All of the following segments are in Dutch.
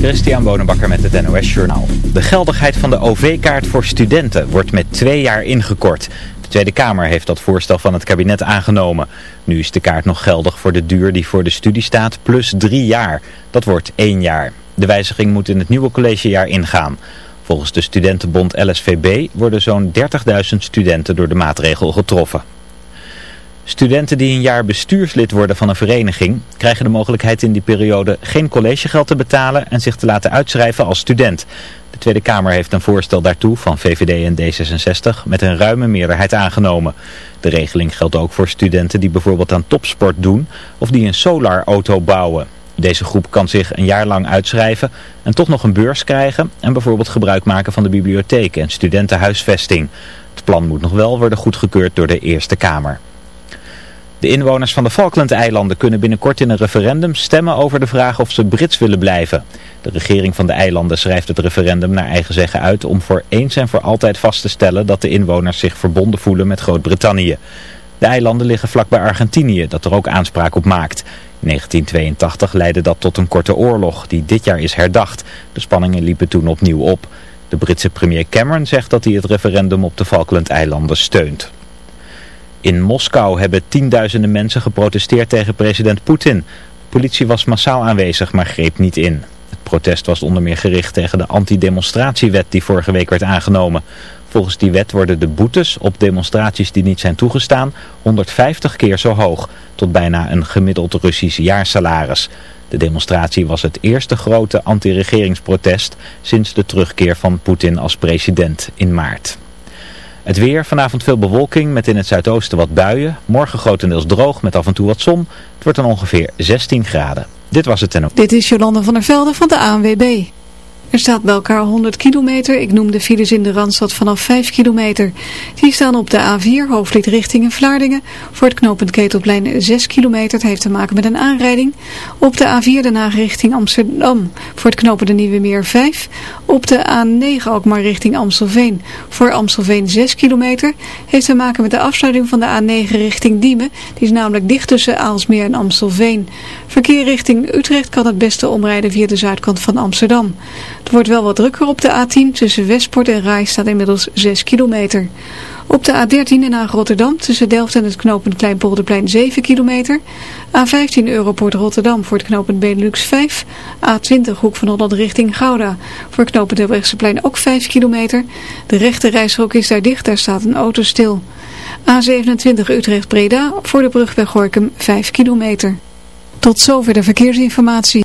Christian Bonenbakker met het NOS Journaal. De geldigheid van de OV-kaart voor studenten wordt met twee jaar ingekort. De Tweede Kamer heeft dat voorstel van het kabinet aangenomen. Nu is de kaart nog geldig voor de duur die voor de studie staat plus drie jaar. Dat wordt één jaar. De wijziging moet in het nieuwe collegejaar ingaan. Volgens de studentenbond LSVB worden zo'n 30.000 studenten door de maatregel getroffen. Studenten die een jaar bestuurslid worden van een vereniging krijgen de mogelijkheid in die periode geen collegegeld te betalen en zich te laten uitschrijven als student. De Tweede Kamer heeft een voorstel daartoe van VVD en D66 met een ruime meerderheid aangenomen. De regeling geldt ook voor studenten die bijvoorbeeld aan topsport doen of die een solarauto bouwen. Deze groep kan zich een jaar lang uitschrijven en toch nog een beurs krijgen en bijvoorbeeld gebruik maken van de bibliotheek en studentenhuisvesting. Het plan moet nog wel worden goedgekeurd door de Eerste Kamer. De inwoners van de Falkland-eilanden kunnen binnenkort in een referendum stemmen over de vraag of ze Brits willen blijven. De regering van de eilanden schrijft het referendum naar eigen zeggen uit om voor eens en voor altijd vast te stellen dat de inwoners zich verbonden voelen met Groot-Brittannië. De eilanden liggen vlakbij Argentinië, dat er ook aanspraak op maakt. In 1982 leidde dat tot een korte oorlog, die dit jaar is herdacht. De spanningen liepen toen opnieuw op. De Britse premier Cameron zegt dat hij het referendum op de Falkland-eilanden steunt. In Moskou hebben tienduizenden mensen geprotesteerd tegen president Poetin. Politie was massaal aanwezig, maar greep niet in. Het protest was onder meer gericht tegen de antidemonstratiewet die vorige week werd aangenomen. Volgens die wet worden de boetes op demonstraties die niet zijn toegestaan 150 keer zo hoog, tot bijna een gemiddeld Russisch jaarsalaris. De demonstratie was het eerste grote anti-regeringsprotest sinds de terugkeer van Poetin als president in maart. Het weer, vanavond veel bewolking met in het zuidoosten wat buien. Morgen grotendeels droog met af en toe wat zon. Het wordt dan ongeveer 16 graden. Dit was het ten ook. Dit is Jolande van der Velde van de ANWB. Er staat bij elkaar 100 kilometer. Ik noem de files in de Randstad vanaf 5 kilometer. Die staan op de A4, hoofdlid richting Vlaardingen. Voor het knooppunt Ketelplein 6 kilometer. Het heeft te maken met een aanrijding. Op de A4 daarna richting Amsterdam. Voor het knooppunt de Nieuwe Meer 5. Op de A9 ook maar richting Amstelveen. Voor Amstelveen 6 kilometer. Heeft te maken met de afsluiting van de A9 richting Diemen. Die is namelijk dicht tussen Aalsmeer en Amstelveen. Verkeer richting Utrecht kan het beste omrijden via de zuidkant van Amsterdam. Het wordt wel wat drukker op de A10. Tussen Westport en Rai staat inmiddels 6 kilometer. Op de A13 in Haag Rotterdam tussen Delft en het knooppunt Kleinpolderplein 7 kilometer. A15 Europort Rotterdam voor het knooppunt Benelux 5. A20 Hoek van Holland richting Gouda voor het knooppunt Helbrechtseplein ook 5 kilometer. De rechte reishok is daar dicht, daar staat een auto stil. A27 Utrecht Breda voor de brug bij Gorkum 5 kilometer. Tot zover de verkeersinformatie.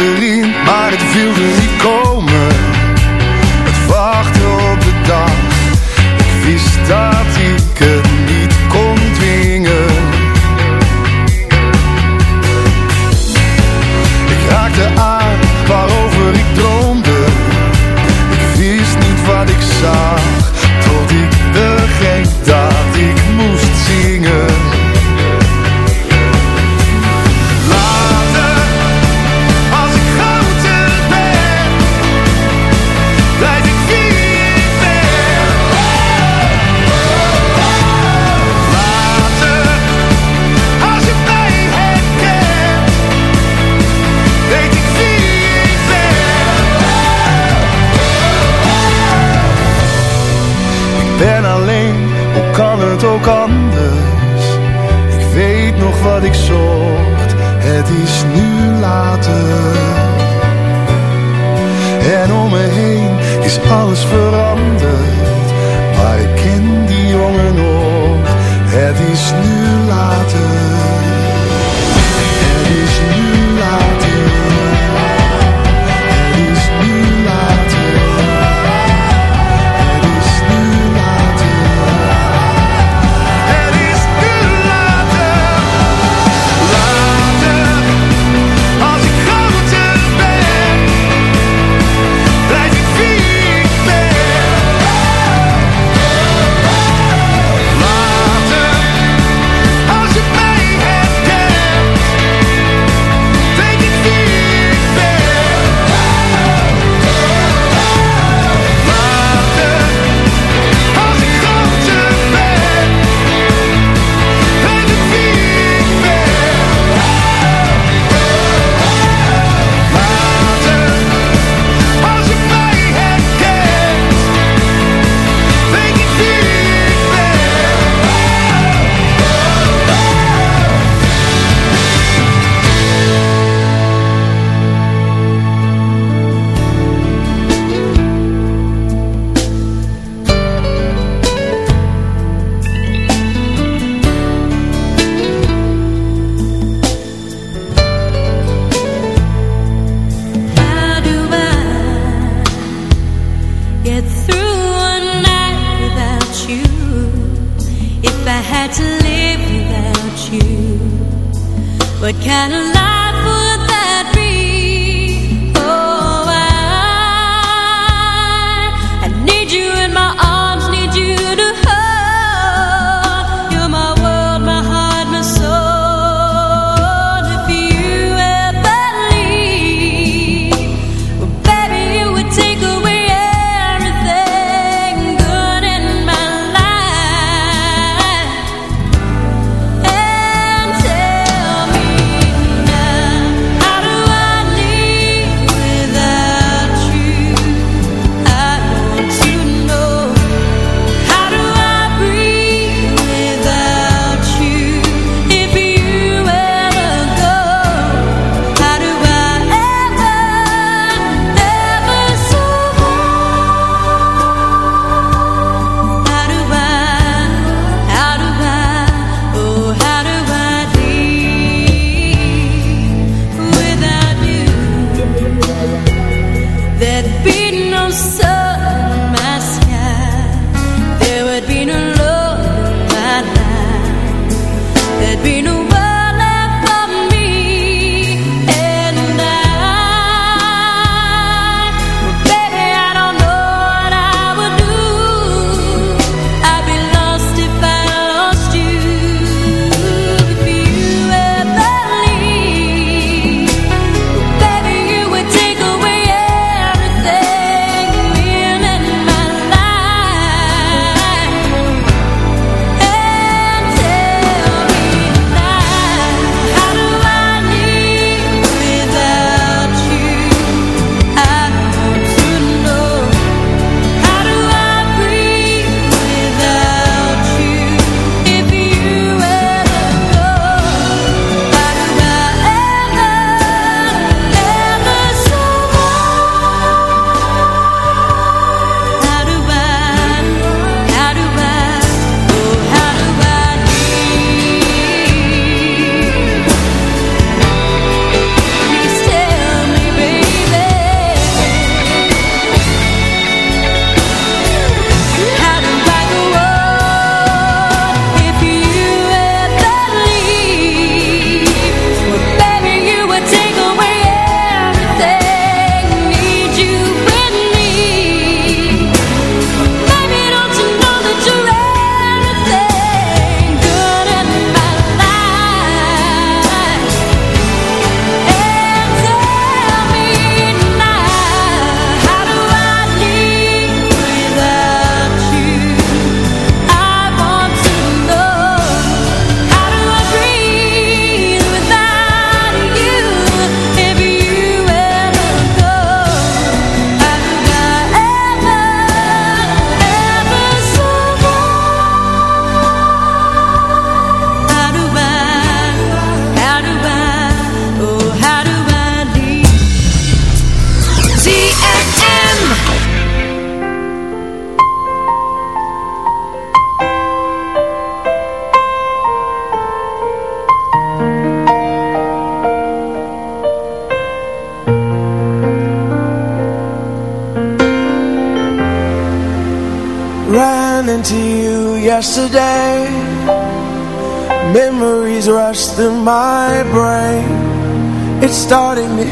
Het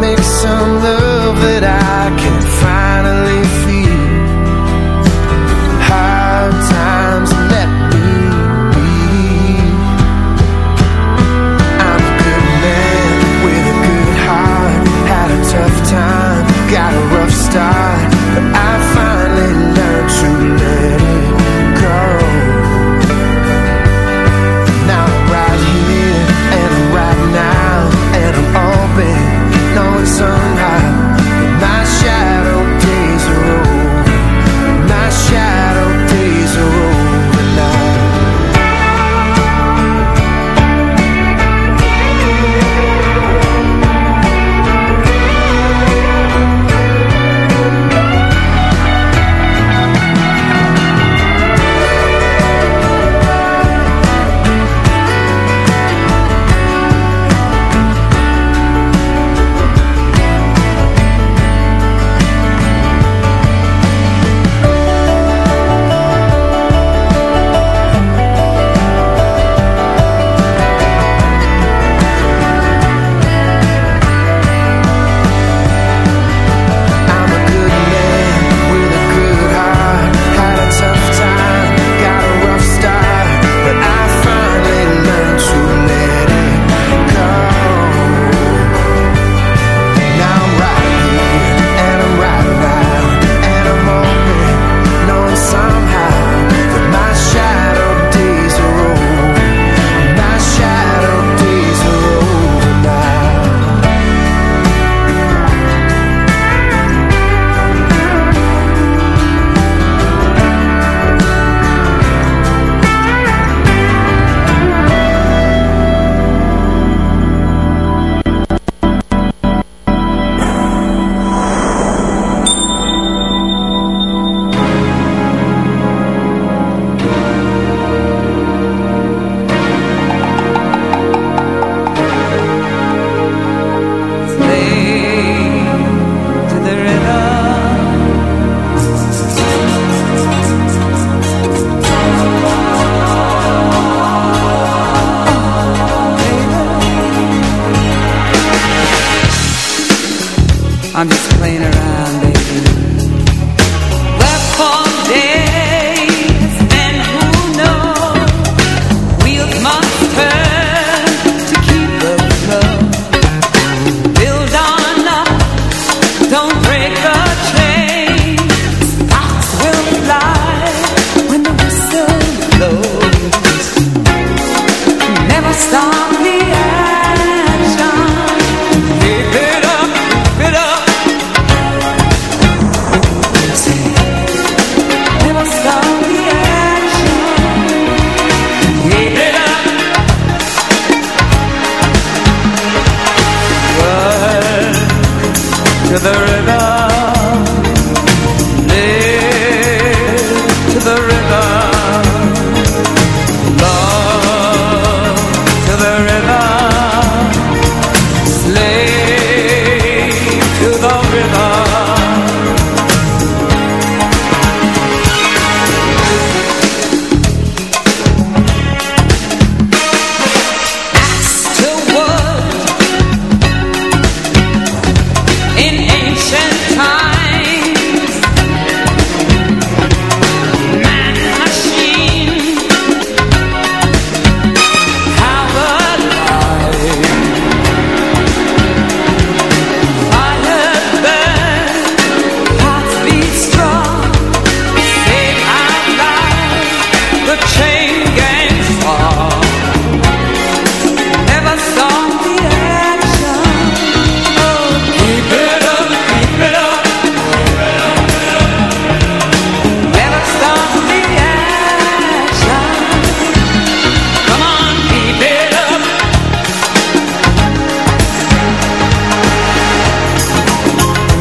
make some love.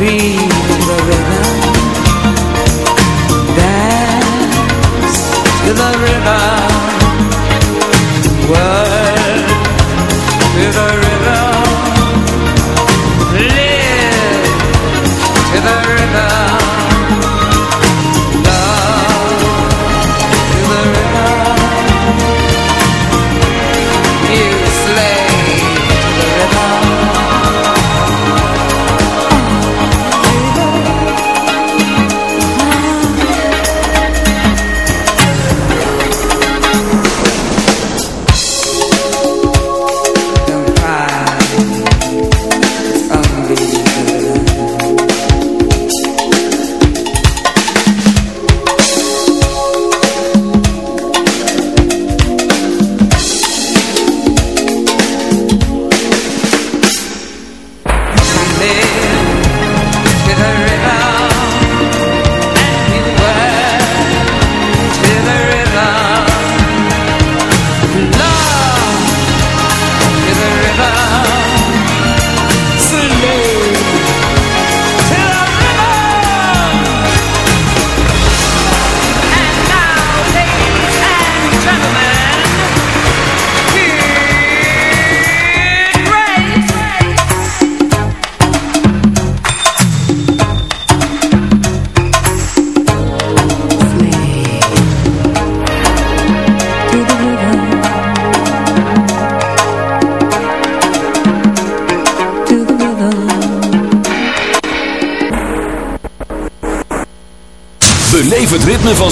be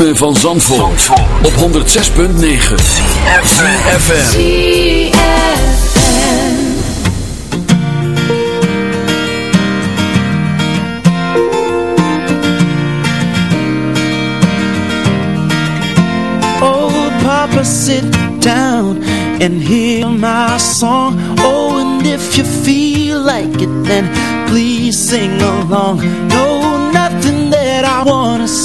ritme van Zandvoort, op 106.9 CFFM Oh papa sit down and hear my song. Oh and if you feel like it then please sing along. No